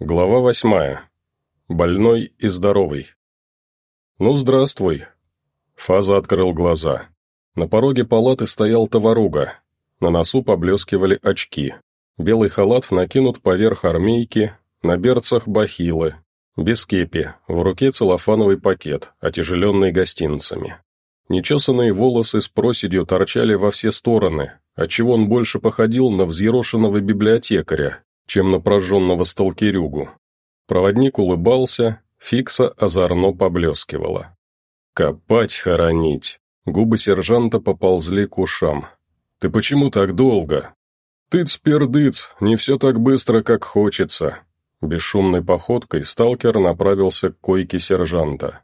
Глава восьмая. Больной и здоровый. «Ну, здравствуй». Фаза открыл глаза. На пороге палаты стоял товаруга. На носу поблескивали очки. Белый халат накинут поверх армейки, на берцах бахилы. Без кепи, в руке целлофановый пакет, отяжеленный гостинцами. Нечесанные волосы с проседью торчали во все стороны, отчего он больше походил на взъерошенного библиотекаря, чем на прожженного сталкерюгу. Проводник улыбался, фикса озорно поблескивала. «Копать, хоронить!» Губы сержанта поползли к ушам. «Ты почему так долго?» «Тыц-пердыц, не все так быстро, как хочется». Бесшумной походкой сталкер направился к койке сержанта.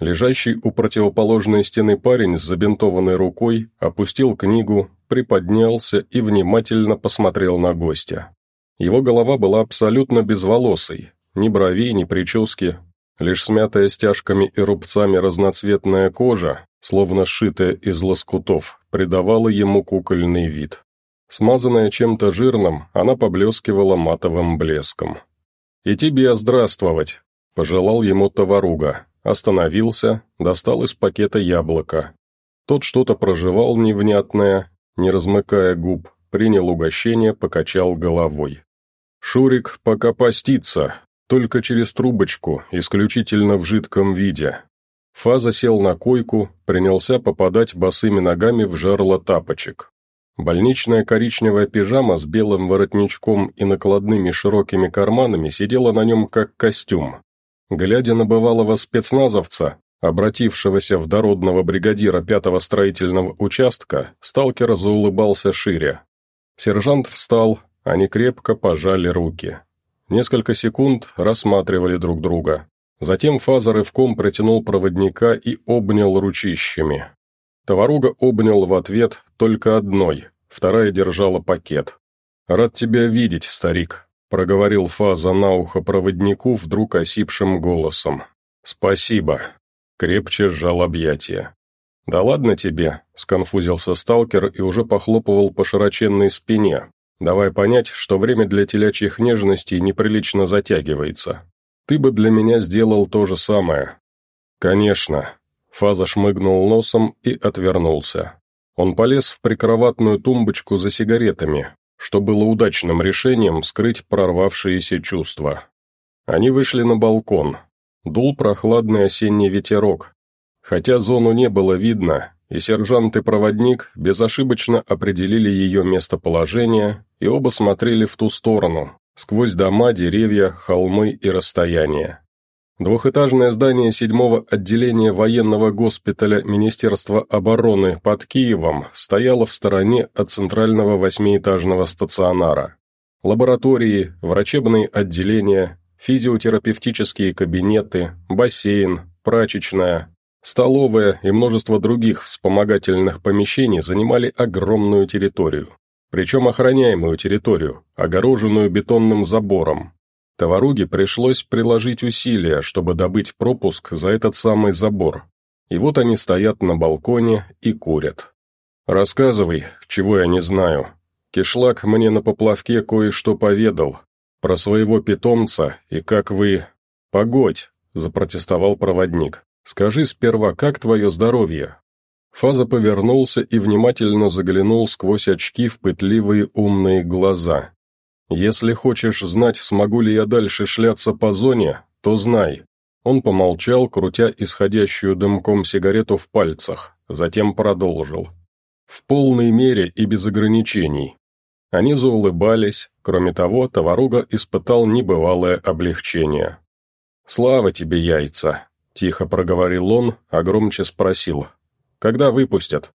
Лежащий у противоположной стены парень с забинтованной рукой опустил книгу, приподнялся и внимательно посмотрел на гостя. Его голова была абсолютно безволосой, ни бровей, ни прически, лишь смятая стяжками и рубцами разноцветная кожа, словно сшитая из лоскутов, придавала ему кукольный вид. Смазанная чем-то жирным, она поблескивала матовым блеском. «И тебе здравствовать!» – пожелал ему товаруга. Остановился, достал из пакета яблоко. Тот что-то проживал невнятное, не размыкая губ, принял угощение, покачал головой. Шурик пока постится, только через трубочку, исключительно в жидком виде. Фаза сел на койку, принялся попадать босыми ногами в жерло тапочек. Больничная коричневая пижама с белым воротничком и накладными широкими карманами сидела на нем как костюм. Глядя на бывалого спецназовца, обратившегося в дородного бригадира пятого строительного участка, сталкер заулыбался шире. Сержант встал, они крепко пожали руки. Несколько секунд рассматривали друг друга. Затем Фаза рывком протянул проводника и обнял ручищами. Товаруга обнял в ответ только одной, вторая держала пакет. «Рад тебя видеть, старик», — проговорил Фаза на ухо проводнику вдруг осипшим голосом. «Спасибо», — крепче сжал объятия. «Да ладно тебе», — сконфузился сталкер и уже похлопывал по широченной спине, Давай понять, что время для телячьих нежностей неприлично затягивается. Ты бы для меня сделал то же самое». «Конечно». Фаза шмыгнул носом и отвернулся. Он полез в прикроватную тумбочку за сигаретами, что было удачным решением скрыть прорвавшиеся чувства. Они вышли на балкон. Дул прохладный осенний ветерок. Хотя зону не было видно, и сержант и проводник безошибочно определили ее местоположение, и оба смотрели в ту сторону, сквозь дома, деревья, холмы и расстояния. Двухэтажное здание седьмого отделения военного госпиталя Министерства обороны под Киевом стояло в стороне от центрального восьмиэтажного стационара. Лаборатории, врачебные отделения, физиотерапевтические кабинеты, бассейн, прачечная, Столовая и множество других вспомогательных помещений занимали огромную территорию. Причем охраняемую территорию, огороженную бетонным забором. Товаруге пришлось приложить усилия, чтобы добыть пропуск за этот самый забор. И вот они стоят на балконе и курят. «Рассказывай, чего я не знаю. Кишлак мне на поплавке кое-что поведал. Про своего питомца и как вы...» «Погодь», — запротестовал проводник. Скажи сперва, как твое здоровье?» Фаза повернулся и внимательно заглянул сквозь очки в пытливые умные глаза. «Если хочешь знать, смогу ли я дальше шляться по зоне, то знай». Он помолчал, крутя исходящую дымком сигарету в пальцах, затем продолжил. «В полной мере и без ограничений». Они заулыбались, кроме того, товаруга испытал небывалое облегчение. «Слава тебе, яйца!» Тихо проговорил он, а громче спросил. «Когда выпустят?»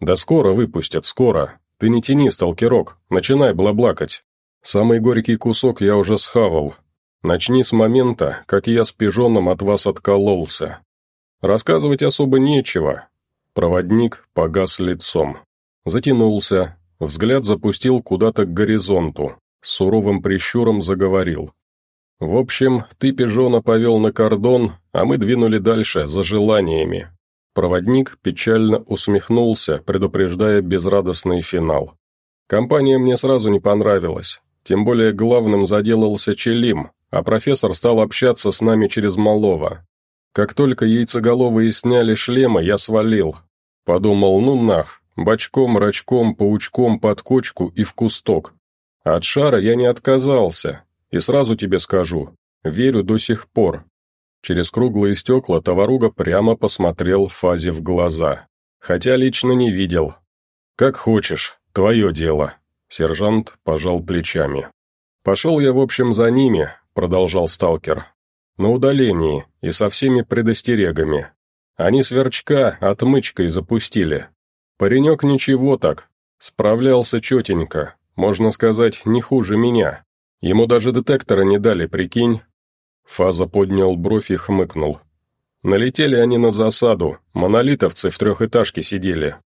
«Да скоро выпустят, скоро. Ты не тяни, сталкерок, начинай блаблакать. Самый горький кусок я уже схавал. Начни с момента, как я с пижоном от вас откололся. Рассказывать особо нечего». Проводник погас лицом. Затянулся, взгляд запустил куда-то к горизонту, с суровым прищуром заговорил. В общем, ты пижона повел на кордон, а мы двинули дальше, за желаниями. Проводник печально усмехнулся, предупреждая безрадостный финал. Компания мне сразу не понравилась, тем более главным заделался Челим, а профессор стал общаться с нами через малого. Как только яйцеголовые сняли шлемы, я свалил. Подумал, ну нах, бочком, рачком, паучком под кочку и в кусток. От шара я не отказался, и сразу тебе скажу, верю до сих пор. Через круглые стекла товаруга прямо посмотрел Фазе в глаза. Хотя лично не видел. «Как хочешь, твое дело», — сержант пожал плечами. «Пошел я, в общем, за ними», — продолжал сталкер. «На удалении и со всеми предостерегами. Они сверчка отмычкой запустили. Паренек ничего так, справлялся четенько, можно сказать, не хуже меня. Ему даже детектора не дали, прикинь, Фаза поднял бровь и хмыкнул. Налетели они на засаду, монолитовцы в трехэтажке сидели.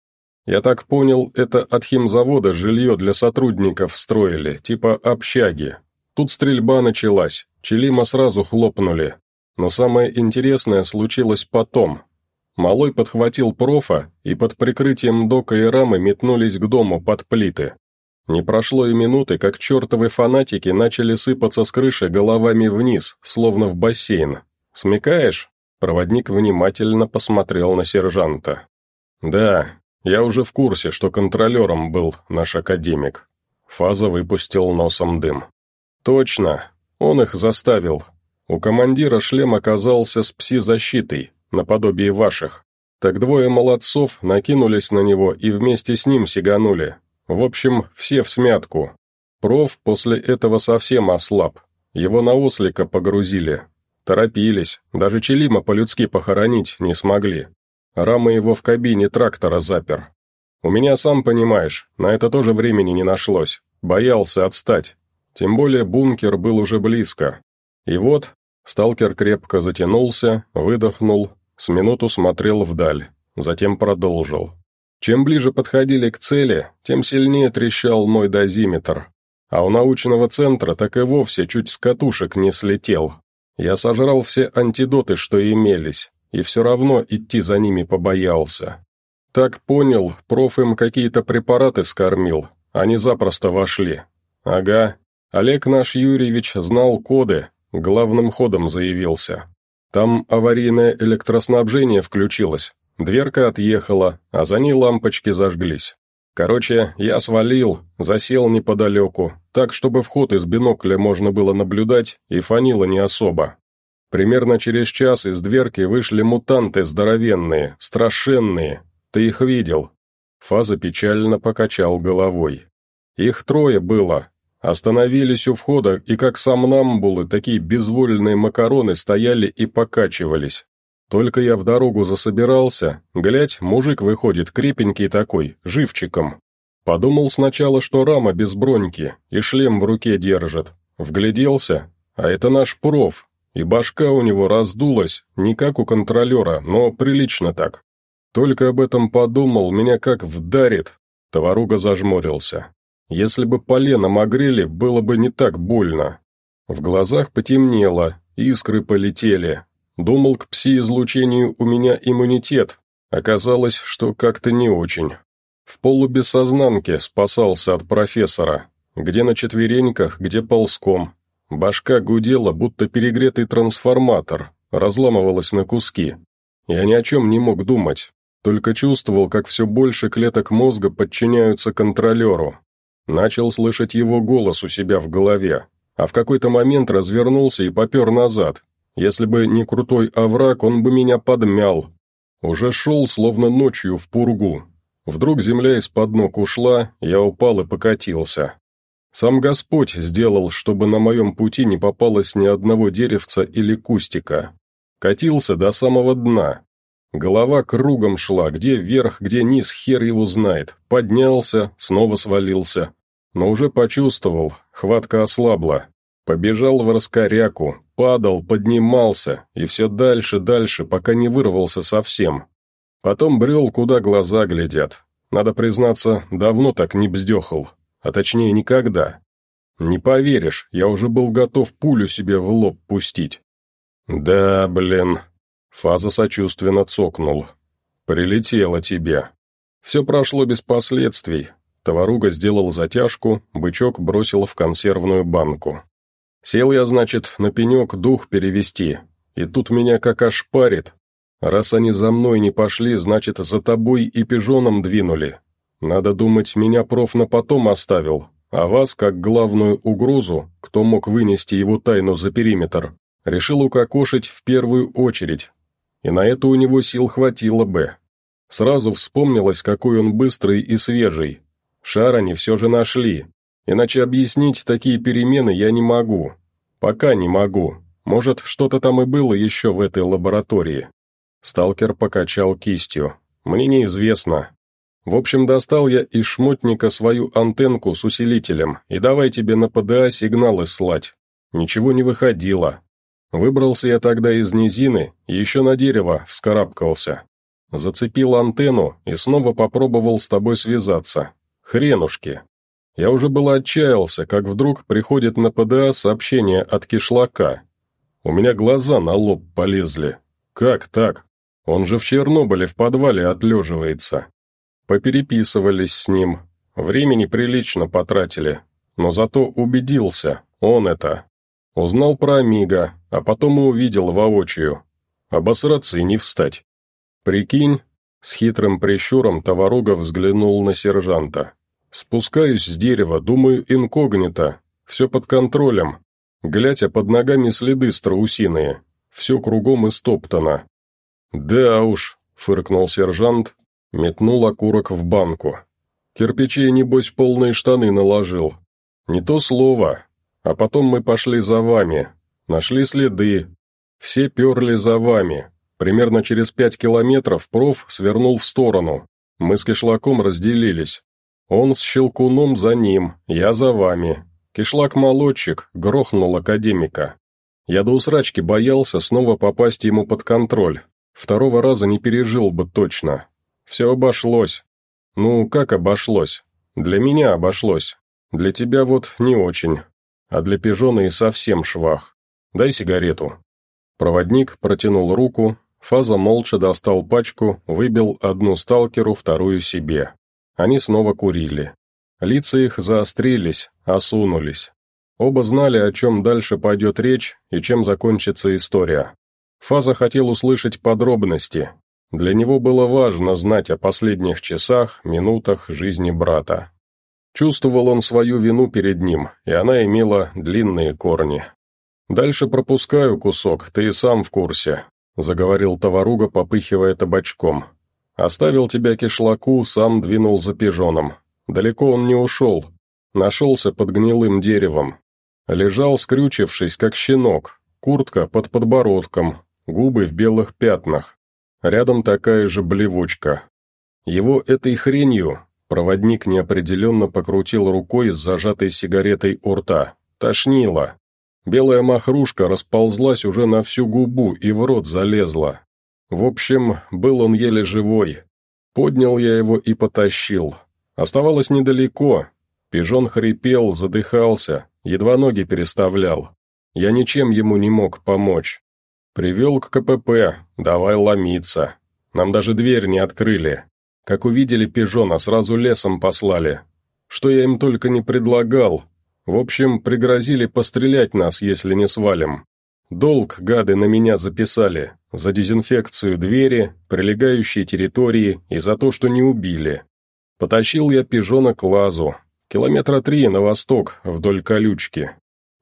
Я так понял, это от химзавода жилье для сотрудников строили, типа общаги. Тут стрельба началась, Челима сразу хлопнули. Но самое интересное случилось потом. Малой подхватил профа, и под прикрытием дока и рамы метнулись к дому под плиты. Не прошло и минуты, как чертовы фанатики начали сыпаться с крыши головами вниз, словно в бассейн. «Смекаешь?» Проводник внимательно посмотрел на сержанта. «Да, я уже в курсе, что контролером был наш академик». Фаза выпустил носом дым. «Точно, он их заставил. У командира шлем оказался с пси-защитой, наподобие ваших. Так двое молодцов накинулись на него и вместе с ним сиганули, в общем, все в смятку. Проф после этого совсем ослаб. Его на ослика погрузили. Торопились, даже Челима по-людски похоронить не смогли. Рама его в кабине трактора запер. У меня, сам понимаешь, на это тоже времени не нашлось. Боялся отстать. Тем более бункер был уже близко. И вот, сталкер крепко затянулся, выдохнул, с минуту смотрел вдаль, затем продолжил. Чем ближе подходили к цели, тем сильнее трещал мой дозиметр. А у научного центра так и вовсе чуть с катушек не слетел. Я сожрал все антидоты, что имелись, и все равно идти за ними побоялся. Так понял, проф им какие-то препараты скормил, они запросто вошли. Ага, Олег наш Юрьевич знал коды, главным ходом заявился. Там аварийное электроснабжение включилось, Дверка отъехала, а за ней лампочки зажглись. Короче, я свалил, засел неподалеку, так, чтобы вход из бинокля можно было наблюдать, и фанило не особо. Примерно через час из дверки вышли мутанты здоровенные, страшенные. Ты их видел?» Фаза печально покачал головой. «Их трое было. Остановились у входа, и как сомнамбулы, такие безвольные макароны стояли и покачивались. Только я в дорогу засобирался, глядь, мужик выходит крепенький такой, живчиком. Подумал сначала, что рама без броньки, и шлем в руке держит. Вгляделся, а это наш проф, и башка у него раздулась, не как у контролера, но прилично так. Только об этом подумал, меня как вдарит. Товаруга зажмурился. Если бы поленом огрели, было бы не так больно. В глазах потемнело, искры полетели, Думал, к пси-излучению у меня иммунитет. Оказалось, что как-то не очень. В полубессознанке спасался от профессора. Где на четвереньках, где ползком. Башка гудела, будто перегретый трансформатор, разламывалась на куски. Я ни о чем не мог думать, только чувствовал, как все больше клеток мозга подчиняются контролеру. Начал слышать его голос у себя в голове, а в какой-то момент развернулся и попер назад, если бы не крутой овраг, он бы меня подмял. Уже шел, словно ночью, в пургу. Вдруг земля из-под ног ушла, я упал и покатился. Сам Господь сделал, чтобы на моем пути не попалось ни одного деревца или кустика. Катился до самого дна. Голова кругом шла, где вверх, где низ, хер его знает. Поднялся, снова свалился. Но уже почувствовал, хватка ослабла. Побежал в раскоряку, падал, поднимался, и все дальше, дальше, пока не вырвался совсем. Потом брел, куда глаза глядят. Надо признаться, давно так не бздехал, а точнее никогда. Не поверишь, я уже был готов пулю себе в лоб пустить. Да, блин. Фаза сочувственно цокнул. Прилетело тебе. Все прошло без последствий. Товаруга сделал затяжку, бычок бросил в консервную банку. Сел я, значит, на пенек дух перевести, и тут меня как ошпарит. Раз они за мной не пошли, значит, за тобой и пижоном двинули. Надо думать, меня проф на потом оставил, а вас, как главную угрозу, кто мог вынести его тайну за периметр, решил укокошить в первую очередь. И на это у него сил хватило бы. Сразу вспомнилось, какой он быстрый и свежий. Шар они все же нашли. Иначе объяснить такие перемены я не могу. Пока не могу. Может, что-то там и было еще в этой лаборатории. Сталкер покачал кистью. Мне неизвестно. В общем, достал я из шмотника свою антенку с усилителем, и давай тебе на ПДА сигналы слать. Ничего не выходило. Выбрался я тогда из низины еще на дерево вскарабкался. Зацепил антенну и снова попробовал с тобой связаться. Хренушки. Я уже было отчаялся, как вдруг приходит на ПДА сообщение от кишлака. У меня глаза на лоб полезли. Как так? Он же в Чернобыле в подвале отлеживается. Попереписывались с ним. Времени прилично потратили. Но зато убедился, он это. Узнал про Амиго, а потом и увидел воочию. Обосраться и не встать. «Прикинь?» С хитрым прищуром Товарога взглянул на сержанта. «Спускаюсь с дерева, думаю, инкогнито. Все под контролем. Глядя под ногами следы страусиные. Все кругом истоптано». «Да уж», — фыркнул сержант, метнул окурок в банку. «Кирпичей, небось, полные штаны наложил. Не то слово. А потом мы пошли за вами. Нашли следы. Все перли за вами. Примерно через пять километров проф свернул в сторону. Мы с кишлаком разделились. Он с щелкуном за ним, я за вами. Кишлак-молодчик грохнул академика. Я до усрачки боялся снова попасть ему под контроль. Второго раза не пережил бы точно. Все обошлось. Ну, как обошлось? Для меня обошлось. Для тебя вот не очень. А для пижона и совсем швах. Дай сигарету. Проводник протянул руку, Фаза молча достал пачку, выбил одну сталкеру, вторую себе. Они снова курили. Лица их заострились, осунулись. Оба знали, о чем дальше пойдет речь и чем закончится история. Фаза хотел услышать подробности. Для него было важно знать о последних часах, минутах жизни брата. Чувствовал он свою вину перед ним, и она имела длинные корни. «Дальше пропускаю кусок, ты и сам в курсе. — заговорил товаруга, попыхивая табачком. «Оставил тебя кишлаку, сам двинул за пижоном. Далеко он не ушел. Нашелся под гнилым деревом. Лежал, скрючившись, как щенок, куртка под подбородком, губы в белых пятнах. Рядом такая же блевочка. Его этой хренью проводник неопределенно покрутил рукой с зажатой сигаретой у рта. Тошнило. Белая махрушка расползлась уже на всю губу и в рот залезла. В общем, был он еле живой. Поднял я его и потащил. Оставалось недалеко. Пижон хрипел, задыхался, едва ноги переставлял. Я ничем ему не мог помочь. Привел к КПП, давай ломиться. Нам даже дверь не открыли. Как увидели пижона, сразу лесом послали. Что я им только не предлагал, в общем, пригрозили пострелять нас, если не свалим. Долг гады на меня записали, за дезинфекцию двери, прилегающей территории и за то, что не убили. Потащил я пижона к лазу, километра три на восток, вдоль колючки.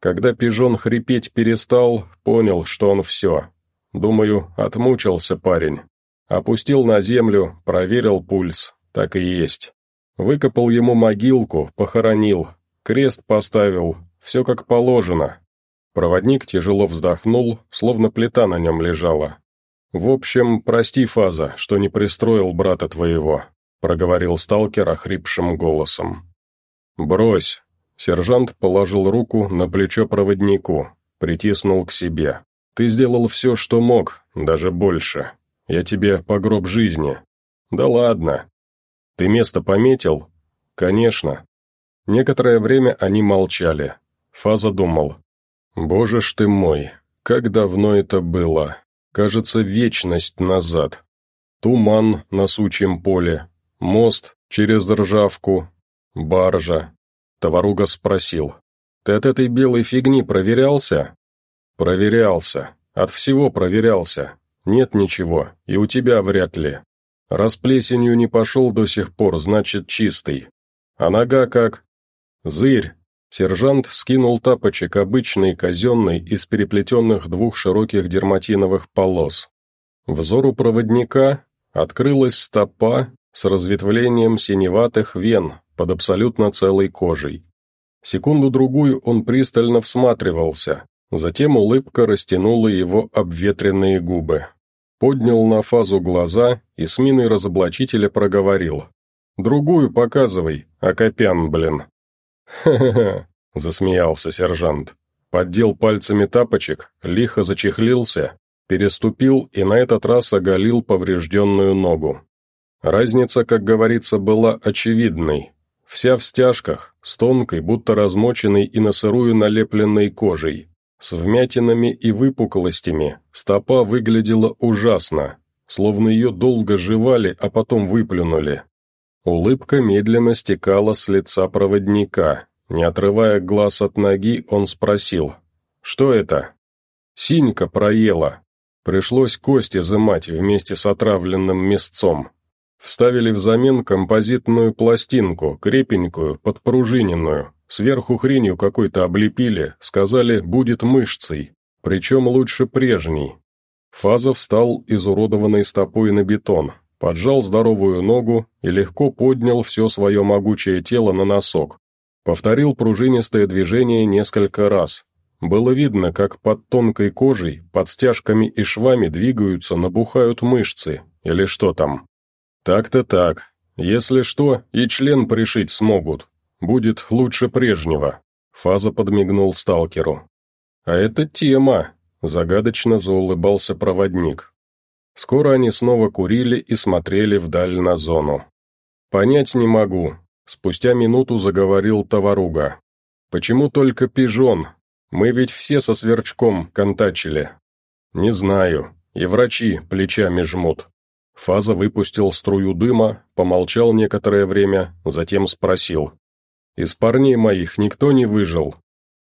Когда пижон хрипеть перестал, понял, что он все. Думаю, отмучился парень. Опустил на землю, проверил пульс, так и есть. Выкопал ему могилку, похоронил, Крест поставил, все как положено. Проводник тяжело вздохнул, словно плита на нем лежала. «В общем, прости, Фаза, что не пристроил брата твоего», проговорил сталкер охрипшим голосом. «Брось!» Сержант положил руку на плечо проводнику, притиснул к себе. «Ты сделал все, что мог, даже больше. Я тебе по гроб жизни». «Да ладно». «Ты место пометил?» «Конечно. Некоторое время они молчали. Фаза думал. «Боже ж ты мой, как давно это было! Кажется, вечность назад. Туман на сучьем поле, мост через ржавку, баржа». Товаруга спросил. ты от этой белой фигни проверялся?» «Проверялся. От всего проверялся. Нет ничего, и у тебя вряд ли. Раз плесенью не пошел до сих пор, значит чистый. А нога как?» «Зырь!» Сержант скинул тапочек обычный, казенный, из переплетенных двух широких дерматиновых полос. Взору проводника открылась стопа с разветвлением синеватых вен под абсолютно целой кожей. Секунду-другую он пристально всматривался, затем улыбка растянула его обветренные губы. Поднял на фазу глаза и с миной разоблачителя проговорил. «Другую показывай, Акопян, блин». «Ха-ха-ха», — засмеялся сержант. Поддел пальцами тапочек, лихо зачехлился, переступил и на этот раз оголил поврежденную ногу. Разница, как говорится, была очевидной. Вся в стяжках, с тонкой, будто размоченной и на сырую налепленной кожей. С вмятинами и выпуклостями, стопа выглядела ужасно, словно ее долго жевали, а потом выплюнули. Улыбка медленно стекала с лица проводника. Не отрывая глаз от ноги, он спросил. «Что это?» «Синька проела. Пришлось кости изымать вместе с отравленным мясцом. Вставили взамен композитную пластинку, крепенькую, подпружиненную. Сверху хренью какой-то облепили, сказали, будет мышцей. Причем лучше прежней. Фазов встал изуродованной стопой на бетон, поджал здоровую ногу и легко поднял все свое могучее тело на носок. Повторил пружинистое движение несколько раз. Было видно, как под тонкой кожей, под стяжками и швами двигаются, набухают мышцы, или что там. Так-то так. Если что, и член пришить смогут. Будет лучше прежнего. Фаза подмигнул сталкеру. А это тема, загадочно заулыбался проводник. Скоро они снова курили и смотрели вдаль на зону. «Понять не могу», — спустя минуту заговорил Товаруга. «Почему только пижон? Мы ведь все со сверчком контачили». «Не знаю. И врачи плечами жмут». Фаза выпустил струю дыма, помолчал некоторое время, затем спросил. «Из парней моих никто не выжил.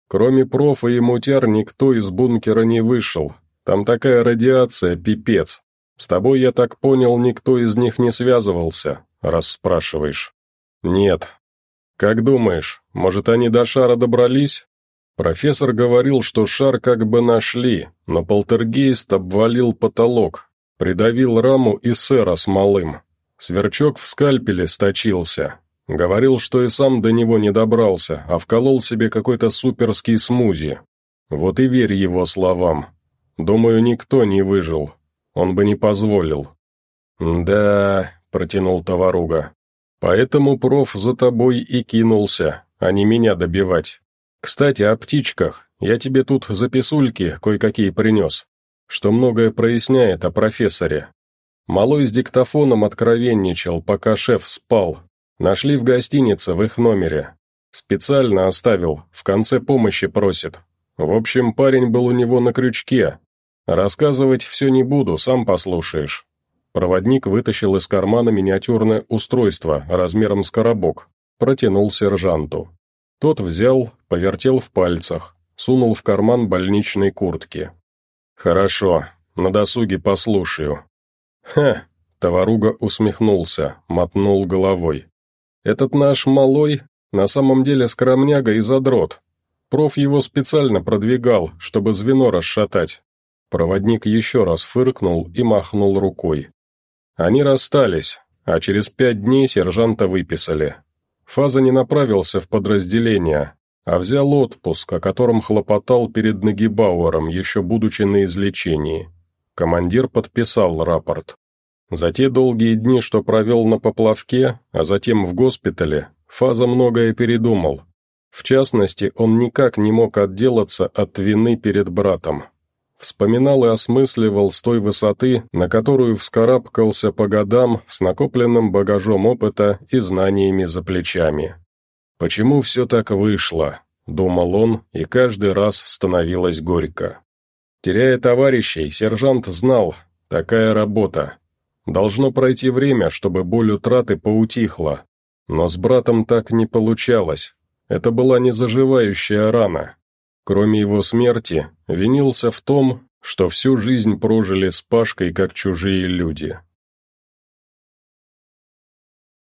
Кроме профа и мутяр никто из бункера не вышел. Там такая радиация, пипец. «С тобой, я так понял, никто из них не связывался, раз спрашиваешь». «Нет». «Как думаешь, может, они до шара добрались?» Профессор говорил, что шар как бы нашли, но полтергейст обвалил потолок, придавил раму и сэра с малым. Сверчок в скальпеле сточился. Говорил, что и сам до него не добрался, а вколол себе какой-то суперский смузи. Вот и верь его словам. Думаю, никто не выжил, он бы не позволил». «Да», — протянул товаруга, — «поэтому проф за тобой и кинулся, а не меня добивать. Кстати, о птичках. Я тебе тут записульки кое-какие принес, что многое проясняет о профессоре. Малой с диктофоном откровенничал, пока шеф спал. Нашли в гостинице в их номере. Специально оставил, в конце помощи просит. В общем, парень был у него на крючке, «Рассказывать все не буду, сам послушаешь». Проводник вытащил из кармана миниатюрное устройство размером с коробок, протянул сержанту. Тот взял, повертел в пальцах, сунул в карман больничной куртки. «Хорошо, на досуге послушаю». «Ха!» — товаруга усмехнулся, мотнул головой. «Этот наш малой на самом деле скромняга и задрот. Проф его специально продвигал, чтобы звено расшатать. Проводник еще раз фыркнул и махнул рукой. Они расстались, а через пять дней сержанта выписали. Фаза не направился в подразделение, а взял отпуск, о котором хлопотал перед Нагибауэром, еще будучи на излечении. Командир подписал рапорт. За те долгие дни, что провел на поплавке, а затем в госпитале, Фаза многое передумал. В частности, он никак не мог отделаться от вины перед братом. Вспоминал и осмысливал с той высоты, на которую вскарабкался по годам с накопленным багажом опыта и знаниями за плечами. «Почему все так вышло?» — думал он, и каждый раз становилось горько. Теряя товарищей, сержант знал, такая работа. Должно пройти время, чтобы боль утраты поутихла. Но с братом так не получалось. Это была незаживающая рана. Кроме его смерти, винился в том, что всю жизнь прожили с Пашкой как чужие люди.